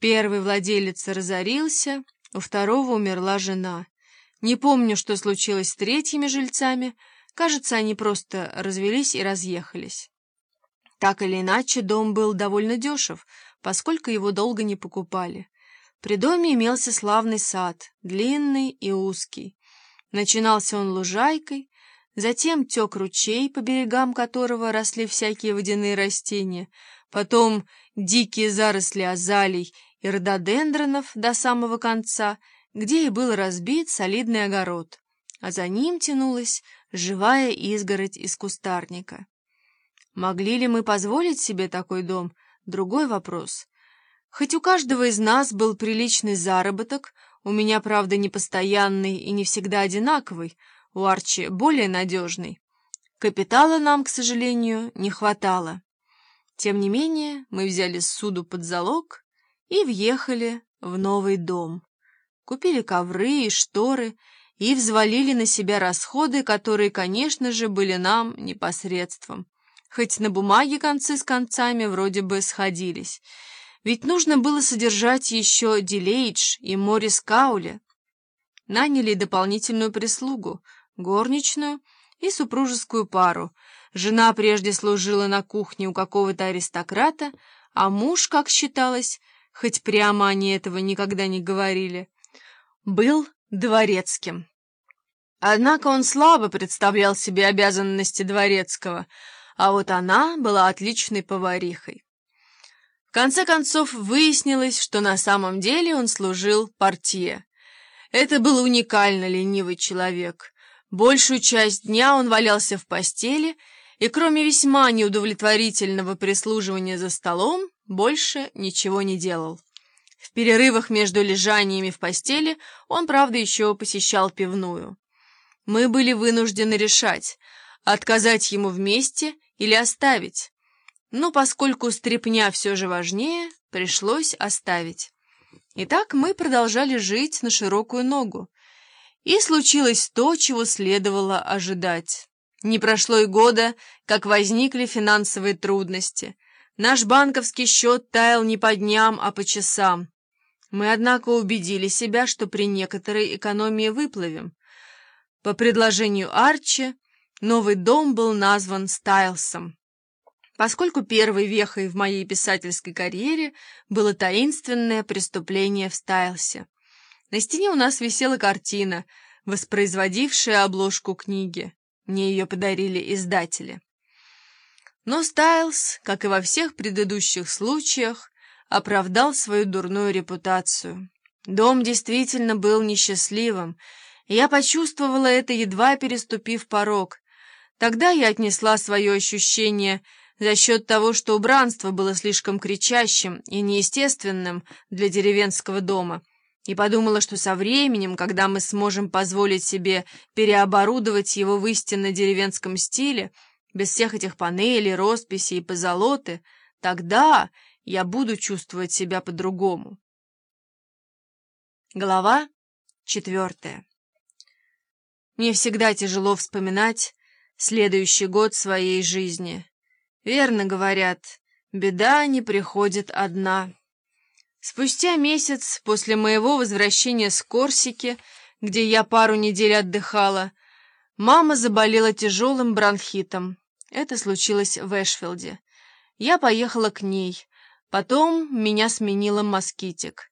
Первый владелец разорился, у второго умерла жена. Не помню, что случилось с третьими жильцами. Кажется, они просто развелись и разъехались. Так или иначе, дом был довольно дешев, поскольку его долго не покупали. При доме имелся славный сад, длинный и узкий. Начинался он лужайкой, затем тек ручей, по берегам которого росли всякие водяные растения, потом дикие заросли азалий и рододендронов до самого конца, где и был разбит солидный огород, а за ним тянулась живая изгородь из кустарника. Могли ли мы позволить себе такой дом? Другой вопрос. Хоть у каждого из нас был приличный заработок, у меня, правда, не постоянный и не всегда одинаковый, у Арчи более надежный. Капитала нам, к сожалению, не хватало. Тем не менее, мы взяли суду под залог и въехали в новый дом. Купили ковры и шторы и взвалили на себя расходы, которые, конечно же, были нам непосредством. Хоть на бумаге концы с концами вроде бы сходились — ведь нужно было содержать еще Дилейдж и Морис Каули. Наняли дополнительную прислугу, горничную и супружескую пару. Жена прежде служила на кухне у какого-то аристократа, а муж, как считалось, хоть прямо они этого никогда не говорили, был дворецким. Однако он слабо представлял себе обязанности дворецкого, а вот она была отличной поварихой. В конце концов выяснилось, что на самом деле он служил портье. Это был уникально ленивый человек. Большую часть дня он валялся в постели и, кроме весьма неудовлетворительного прислуживания за столом, больше ничего не делал. В перерывах между лежаниями в постели он, правда, еще посещал пивную. Мы были вынуждены решать, отказать ему вместе или оставить. Но поскольку стрепня все же важнее, пришлось оставить. Итак, мы продолжали жить на широкую ногу. И случилось то, чего следовало ожидать. Не прошло и года, как возникли финансовые трудности. Наш банковский счет таял не по дням, а по часам. Мы, однако, убедили себя, что при некоторой экономии выплывем. По предложению Арчи новый дом был назван Стайлсом поскольку первой вехой в моей писательской карьере было таинственное преступление в Стайлсе. На стене у нас висела картина, воспроизводившая обложку книги. Мне ее подарили издатели. Но Стайлс, как и во всех предыдущих случаях, оправдал свою дурную репутацию. Дом действительно был несчастливым, я почувствовала это, едва переступив порог. Тогда я отнесла свое ощущение – за счет того, что убранство было слишком кричащим и неестественным для деревенского дома, и подумала, что со временем, когда мы сможем позволить себе переоборудовать его в истинно деревенском стиле, без всех этих панелей, росписей и позолоты, тогда я буду чувствовать себя по-другому. Глава четвертая. Мне всегда тяжело вспоминать следующий год своей жизни — Верно говорят, беда не приходит одна. Спустя месяц после моего возвращения с Корсики, где я пару недель отдыхала, мама заболела тяжелым бронхитом. Это случилось в Эшфилде. Я поехала к ней. Потом меня сменила москитик.